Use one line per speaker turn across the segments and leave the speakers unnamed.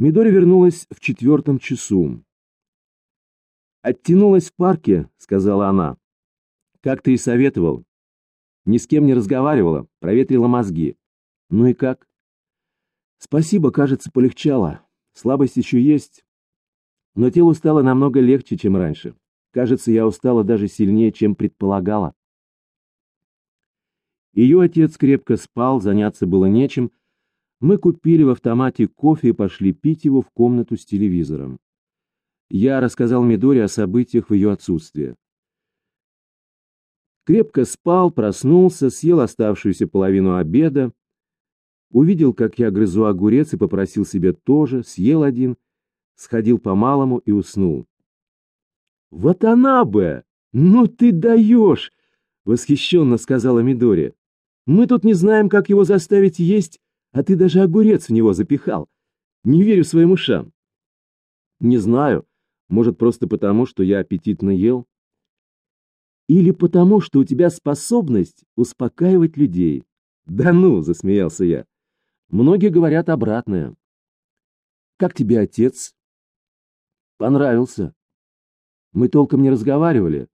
Мидори вернулась в четвертом часу. «Оттянулась в парке», — сказала она. «Как ты и советовал. Ни с кем не разговаривала, проветрила мозги. Ну и как?» «Спасибо, кажется, полегчало. Слабость еще есть. Но телу стало намного легче, чем раньше. Кажется, я устала даже сильнее, чем предполагала». Ее отец крепко спал, заняться было нечем, мы купили в автомате кофе и пошли пить его в комнату с телевизором. Я рассказал Мидоре о событиях в ее отсутствие. Крепко спал, проснулся, съел оставшуюся половину обеда, увидел, как я грызу огурец и попросил себе тоже, съел один, сходил по-малому и уснул. «Вот она бы! Ну ты даешь!» — восхищенно сказала Мидори. «Мы тут не знаем, как его заставить есть, а ты даже огурец в него запихал. Не верю своим ушам. Не знаю. Может, просто потому, что я аппетитно ел? Или потому, что у тебя способность успокаивать людей. Да ну, засмеялся я. Многие говорят обратное. Как тебе отец? Понравился. Мы толком не разговаривали,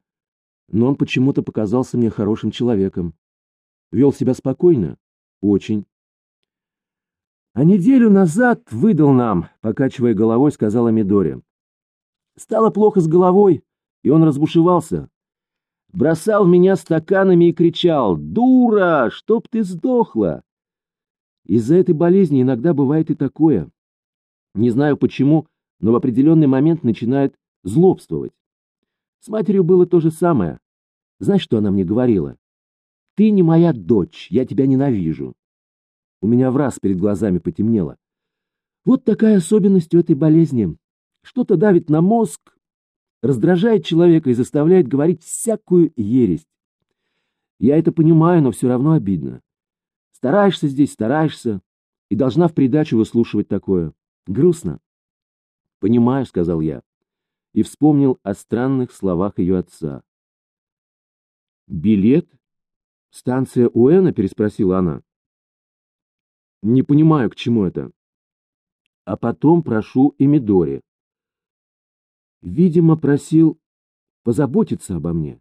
но он почему-то показался мне хорошим человеком. Вел себя спокойно? Очень. А неделю назад выдал нам, покачивая головой, сказала Мидори. Стало плохо с головой, и он разбушевался. Бросал в меня стаканами и кричал «Дура! Чтоб ты сдохла!» Из-за этой болезни иногда бывает и такое. Не знаю почему, но в определенный момент начинает злобствовать. С матерью было то же самое. Знаешь, что она мне говорила? «Ты не моя дочь, я тебя ненавижу». У меня в раз перед глазами потемнело. Вот такая особенность у этой болезни. Что-то давит на мозг, раздражает человека и заставляет говорить всякую ересь. Я это понимаю, но все равно обидно. Стараешься здесь, стараешься, и должна в придачу выслушивать такое. Грустно. «Понимаю», — сказал я, и вспомнил о странных словах ее отца. «Билет? Станция Уэна?» — переспросила она. Не понимаю, к чему это. А потом прошу и Мидори. Видимо, просил позаботиться обо мне.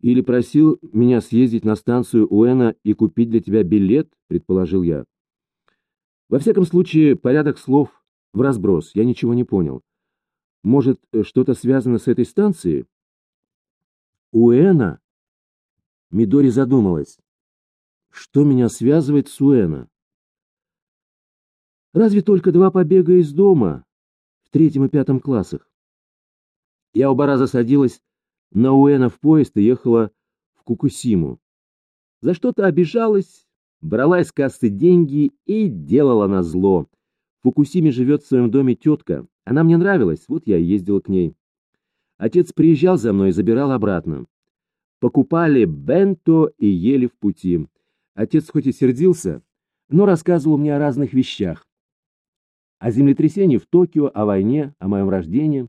Или просил меня съездить на станцию Уэна и купить для тебя билет, предположил я. Во всяком случае, порядок слов в разброс, я ничего не понял. Может, что-то связано с этой станцией? Уэна? Мидори задумалась. Что меня связывает с Уэна? Разве только два побега из дома в третьем и пятом классах. Я оба раза садилась на Уэна в поезд и ехала в Кукусиму. За что-то обижалась, брала из кассы деньги и делала на зло. В Фукусиме живет в своем доме тетка. Она мне нравилась, вот я и ездила к ней. Отец приезжал за мной и забирал обратно. Покупали бенто и ели в пути. Отец хоть и сердился, но рассказывал мне о разных вещах. О землетрясении в Токио, о войне, о моем рождении.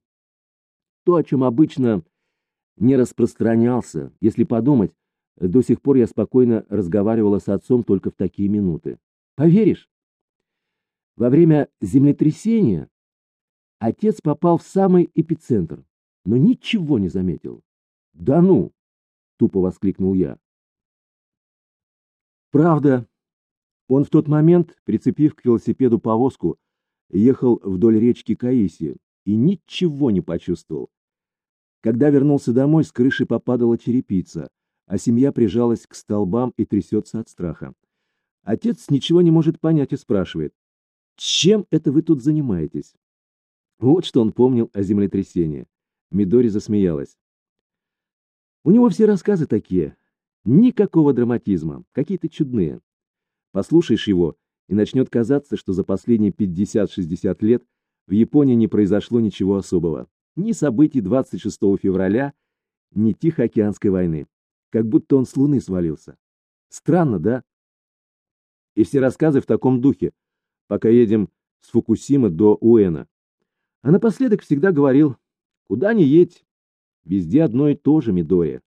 То, о чем обычно не распространялся. Если подумать, до сих пор я спокойно разговаривала с отцом только в такие минуты. Поверишь? Во время землетрясения отец попал в самый эпицентр, но ничего не заметил. «Да ну!» — тупо воскликнул я. Правда, он в тот момент, прицепив к велосипеду повозку, ехал вдоль речки Каиси и ничего не почувствовал. Когда вернулся домой, с крыши попадала черепица, а семья прижалась к столбам и трясется от страха. Отец ничего не может понять и спрашивает, «Чем это вы тут занимаетесь?» Вот что он помнил о землетрясении. Мидори засмеялась. У него все рассказы такие, Никакого драматизма, какие-то чудные. Послушаешь его, и начнет казаться, что за последние 50-60 лет в Японии не произошло ничего особого. Ни событий 26 февраля, ни Тихоокеанской войны. Как будто он с Луны свалился. Странно, да? И все рассказы в таком духе, пока едем с Фукусимы до Уэна. А напоследок всегда говорил, куда ни едь, везде одно и то же, Мидори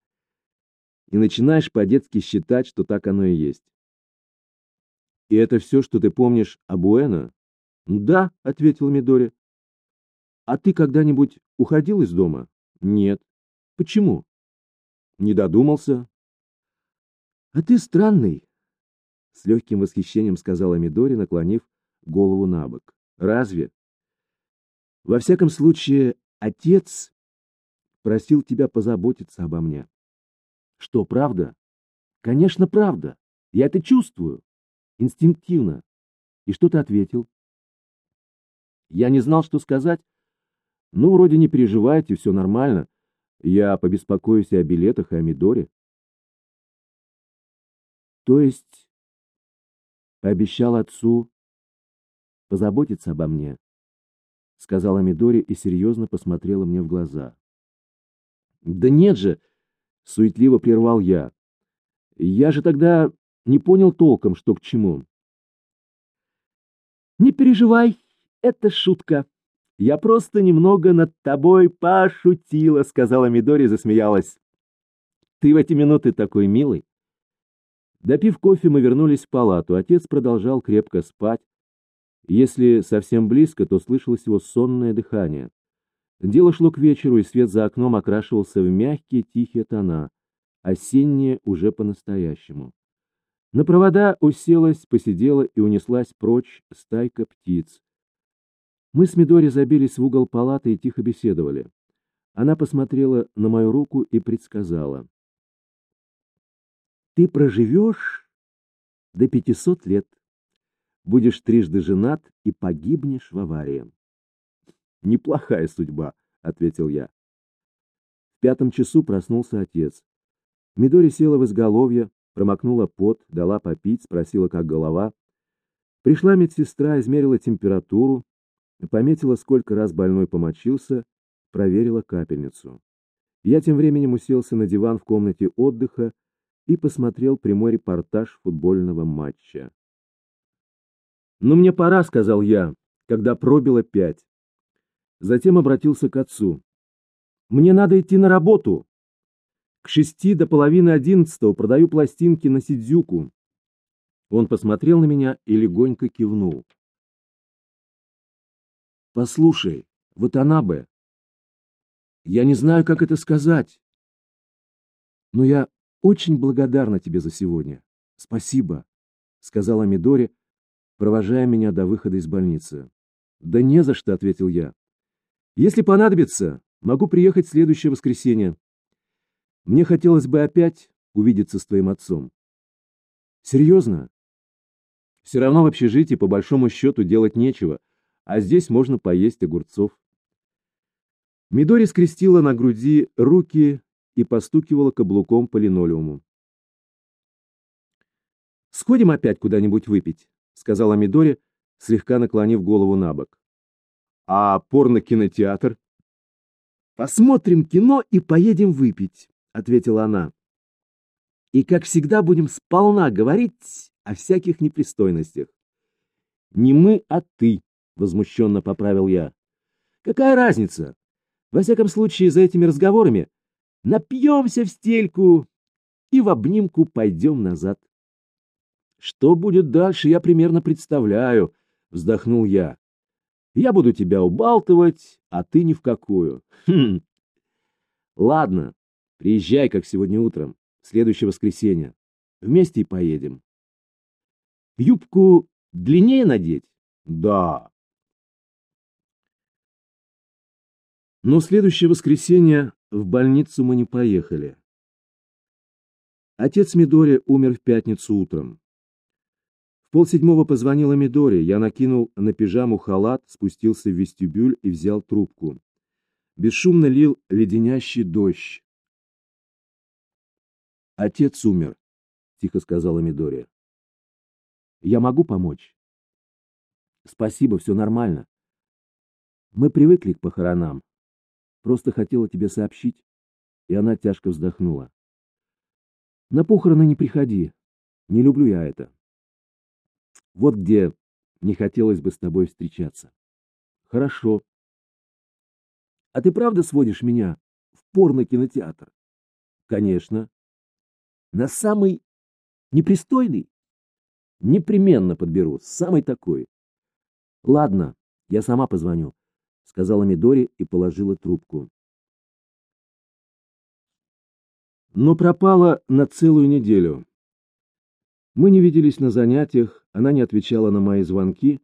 и начинаешь по-детски считать, что так оно и есть. И это все, что ты помнишь об Уэна? Да, ответил Мидори. А ты когда-нибудь уходил из дома? Нет. Почему? Не додумался. А ты странный, с легким восхищением сказала Мидори, наклонив голову на бок. Разве? Во всяком случае, отец просил тебя позаботиться обо мне. Что, правда? Конечно, правда. Я это чувствую. Инстинктивно. И что ты ответил? Я не знал, что сказать. Ну, вроде не переживайте, все нормально. Я побеспокоюсь и о билетах, и о Мидоре. То есть пообещал отцу позаботиться обо мне, сказала Мидори и серьезно посмотрела мне в глаза. Да нет же, суетливо прервал я. Я же тогда не понял толком, что к чему. Не переживай, это шутка. Я просто немного над тобой пошутила, сказала Мидори засмеялась. Ты в эти минуты такой милый. Допив кофе, мы вернулись в палату. Отец продолжал крепко спать. Если совсем близко, то слышалось его сонное дыхание. Дело шло к вечеру, и свет за окном окрашивался в мягкие тихие тона. Осеннее уже по-настоящему. На провода уселась, посидела и унеслась прочь стайка птиц. Мы с Мидори забились в угол палаты и тихо беседовали. Она посмотрела на мою руку и предсказала. Ты проживешь до пятисот лет, будешь трижды женат и погибнешь в аварии. Неплохая судьба, ответил я. В пятом часу проснулся отец. Мидори села в изголовье, промокнула пот, дала попить, спросила, как голова. Пришла медсестра, измерила температуру, пометила, сколько раз больной помочился, проверила капельницу. Я тем временем уселся на диван в комнате отдыха и посмотрел прямой репортаж футбольного матча. «Ну, мне пора», — сказал я, когда пробило пять. Затем обратился к отцу. «Мне надо идти на работу. К шести до половины одиннадцатого продаю пластинки на Сидзюку». Он посмотрел на меня и легонько кивнул. «Послушай, вот она бы. Я не знаю, как это сказать, но я очень благодарна тебе за сегодня. Спасибо, сказала Мидори, провожая меня до выхода из больницы. Да не за что, ответил я. Если понадобится, могу приехать в следующее воскресенье. Мне хотелось бы опять увидеться с твоим отцом. Серьезно? Все равно в общежитии по большому счету делать нечего, а здесь можно поесть огурцов. Мидори скрестила на груди руки и постукивала каблуком по линолеуму. «Сходим опять куда-нибудь выпить», — сказала Мидори, слегка наклонив голову на бок. «А порно-кинотеатр?» «Посмотрим кино и поедем выпить», — ответила она. «И, как всегда, будем сполна говорить о всяких непристойностях». «Не мы, а ты», — возмущенно поправил я. «Какая разница? Во всяком случае, за этими разговорами напьемся в стельку и в обнимку пойдем назад. Что будет дальше, я примерно представляю, вздохнул я. Я буду тебя убалтывать, а ты ни в какую. Хм. Ладно, приезжай, как сегодня утром, в следующее воскресенье. Вместе и поедем. Юбку длиннее надеть? Да. Но следующее воскресенье в больницу мы не поехали. Отец Мидори умер в пятницу утром. Полседьмого позвонила Мидори, я накинул на пижаму халат, спустился в вестибюль и взял трубку. Бесшумно лил леденящий дождь. «Отец умер», — тихо сказала Мидори. «Я могу помочь?» «Спасибо, все нормально. Мы привыкли к похоронам. Просто хотела тебе сообщить. И она тяжко вздохнула. На похороны не приходи. Не люблю я это. Вот где не хотелось бы с тобой встречаться. Хорошо. А ты правда сводишь меня в порно-кинотеатр? Конечно. На самый непристойный? Непременно подберу, самый такой. Ладно, я сама позвоню, сказала Мидори и положила трубку. Но пропала на целую неделю. Мы не виделись на занятиях, она не отвечала на мои звонки.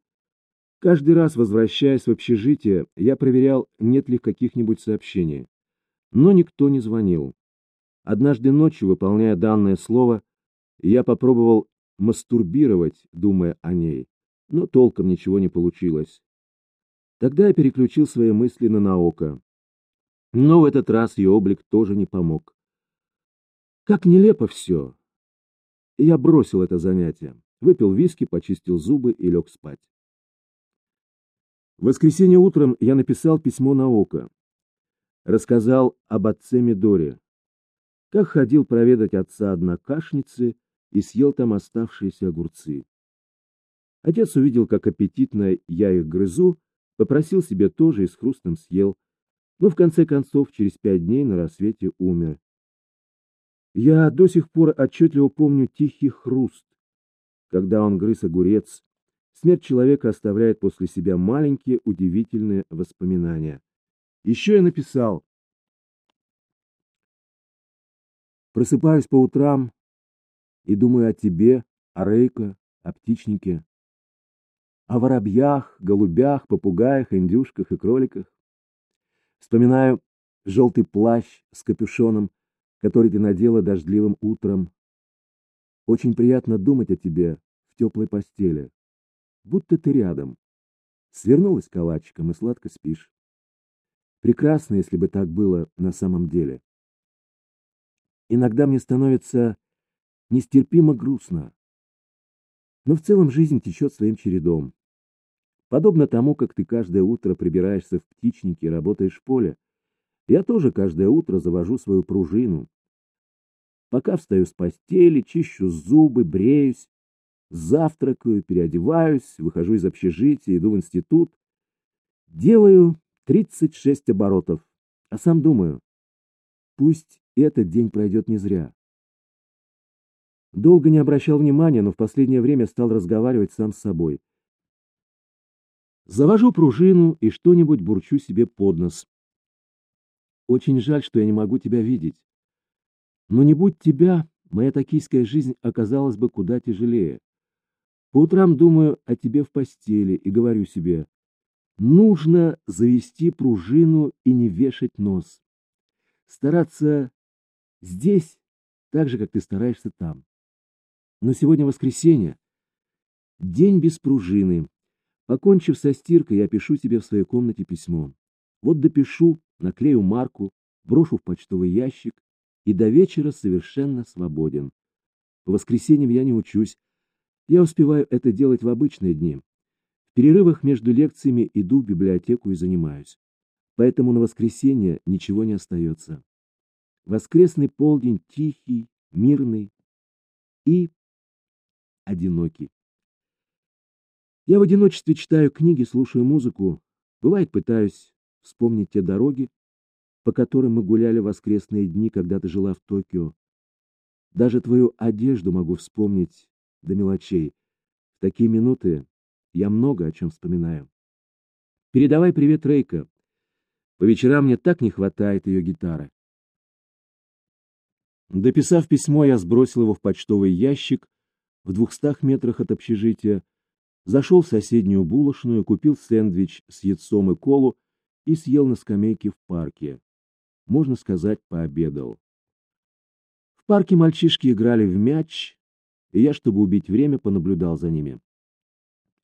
Каждый раз, возвращаясь в общежитие, я проверял, нет ли каких-нибудь сообщений. Но никто не звонил. Однажды ночью, выполняя данное слово, я попробовал мастурбировать, думая о ней, но толком ничего не получилось. Тогда я переключил свои мысли на Наока. Но в этот раз ее облик тоже не помог. Как нелепо все. Я бросил это занятие, выпил виски, почистил зубы и лег спать. В воскресенье утром я написал письмо Наока. Рассказал об отце Мидоре, как ходил проведать отца однокашницы и съел там оставшиеся огурцы. Отец увидел, как аппетитно я их грызу, попросил себе тоже и с хрустом съел, но в конце концов через пять дней на рассвете умер. Я до сих пор отчетливо помню тихий хруст, когда он грыз огурец. Смерть человека оставляет после себя маленькие удивительные воспоминания. Еще я написал. Просыпаюсь по утрам, и думаю о тебе, о Рейко, о птичнике, о воробьях, голубях, попугаях, индюшках и кроликах. Вспоминаю желтый плащ с капюшоном, который ты надела дождливым утром. Очень приятно думать о тебе в теплой постели, будто ты рядом. Свернулась калачиком и сладко спишь. Прекрасно, если бы так было на самом деле. Иногда мне становится нестерпимо грустно. Но в целом жизнь течет своим чередом. Подобно тому, как ты каждое утро прибираешься в птичнике и работаешь в поле, я тоже каждое утро завожу свою пружину. Пока встаю с постели, чищу зубы, бреюсь, завтракаю, переодеваюсь, выхожу из общежития, иду в институт, делаю 36 оборотов, а сам думаю, пусть этот день пройдет не зря. Долго не обращал внимания, но в последнее время стал разговаривать сам с собой. Завожу пружину и что-нибудь бурчу себе под нос. Очень жаль, что я не могу тебя видеть. Но не будь тебя, моя токийская жизнь оказалась бы куда тяжелее. По утрам думаю о тебе в постели и говорю себе, нужно завести пружину и не вешать нос. Стараться здесь так же, как ты стараешься там. Но сегодня воскресенье. День без пружины. Покончив со стиркой, я пишу тебе в своей комнате письмо. Вот допишу, наклею марку, брошу в почтовый ящик и до вечера совершенно свободен. По воскресеньям я не учусь. Я успеваю это делать в обычные дни. В перерывах между лекциями иду в библиотеку и занимаюсь. Поэтому на воскресенье ничего не остается. Воскресный полдень тихий, мирный и одинокий. Я в одиночестве читаю книги, слушаю музыку. Бывает, пытаюсь вспомнить те дороги, по которым мы гуляли воскресные дни, когда ты жила в Токио. Даже твою одежду могу вспомнить до мелочей. В такие минуты я много о чем вспоминаю. Передавай привет Рейка. По вечерам мне так не хватает ее гитары. Дописав письмо, я сбросил его в почтовый ящик в двухстах метрах от общежития, зашел в соседнюю булочную, купил сэндвич с яйцом и колу и съел на скамейке в парке. Можно сказать, пообедал. В парке мальчишки играли в мяч, и я, чтобы убить время, понаблюдал за ними.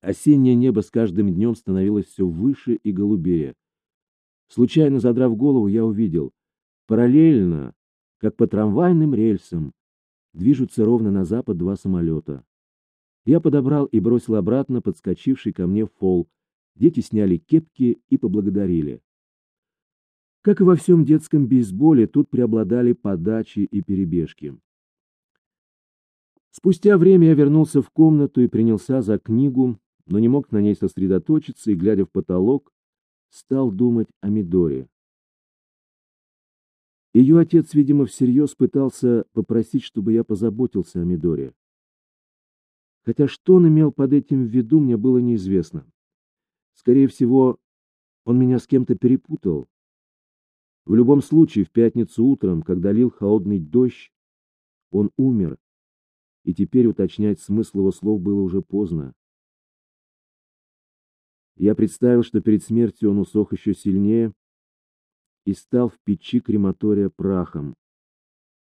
Осеннее небо с каждым днем становилось все выше и голубее. Случайно задрав голову, я увидел, параллельно, как по трамвайным рельсам, движутся ровно на запад два самолета. Я подобрал и бросил обратно подскочивший ко мне фол. Дети сняли кепки и поблагодарили. Как и во всем детском бейсболе, тут преобладали подачи и перебежки. Спустя время я вернулся в комнату и принялся за книгу, но не мог на ней сосредоточиться и, глядя в потолок, стал думать о Мидоре. Ее отец, видимо, всерьез пытался попросить, чтобы я позаботился о Мидоре. Хотя что он имел под этим в виду, мне было неизвестно. Скорее всего, он меня с кем-то перепутал. В любом случае, в пятницу утром, когда лил холодный дождь, он умер, и теперь уточнять смысл его слов было уже поздно. Я представил, что перед смертью он усох еще сильнее и стал в печи крематория прахом.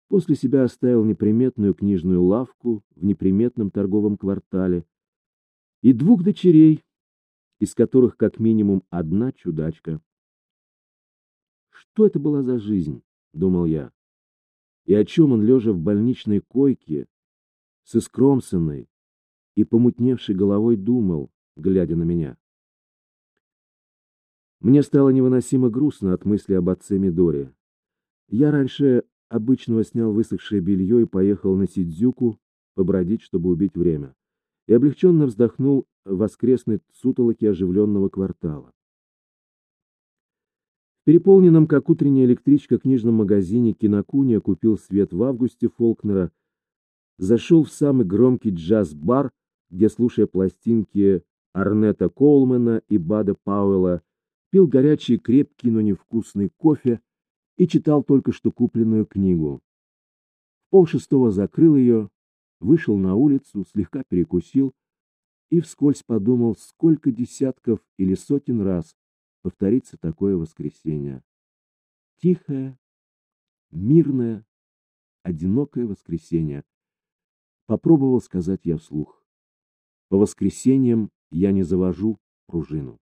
После себя оставил неприметную книжную лавку в неприметном торговом квартале и двух дочерей, из которых как минимум одна чудачка. Что это была за жизнь, думал я, и о чем он, лежа в больничной койке, с искромсанной и помутневшей головой думал, глядя на меня. Мне стало невыносимо грустно от мысли об отце Мидори. Я раньше обычного снял высохшее белье и поехал на Сидзюку побродить, чтобы убить время, и облегченно вздохнул в воскресной сутолоке оживленного квартала. Переполненном, как утренняя электричка, книжном магазине Кинокуния купил свет в августе Фолкнера, зашел в самый громкий джаз-бар, где, слушая пластинки Арнета Колмана и Бада Пауэлла, пил горячий, крепкий, но невкусный кофе и читал только что купленную книгу. В полшестого закрыл ее, вышел на улицу, слегка перекусил и вскользь подумал, сколько десятков или сотен раз повторится такое воскресенье. Тихое, мирное, одинокое воскресенье. Попробовал сказать я вслух. По воскресеньям я не завожу пружину.